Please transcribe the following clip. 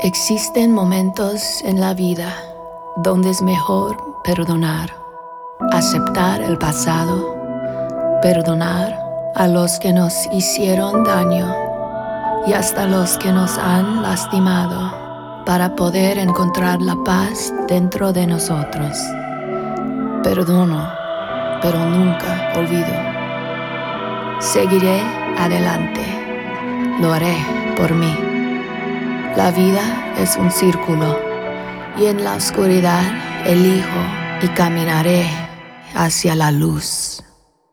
Existen momentos en la vida donde es mejor perdonar, aceptar el pasado, perdonar a los que nos hicieron daño y hasta los que nos han lastimado para poder encontrar la paz dentro de nosotros. Perdono, pero nunca olvido. Seguiré adelante, lo haré por mí. La vida es un círculo y en la oscuridad elijo y caminaré hacia la luz.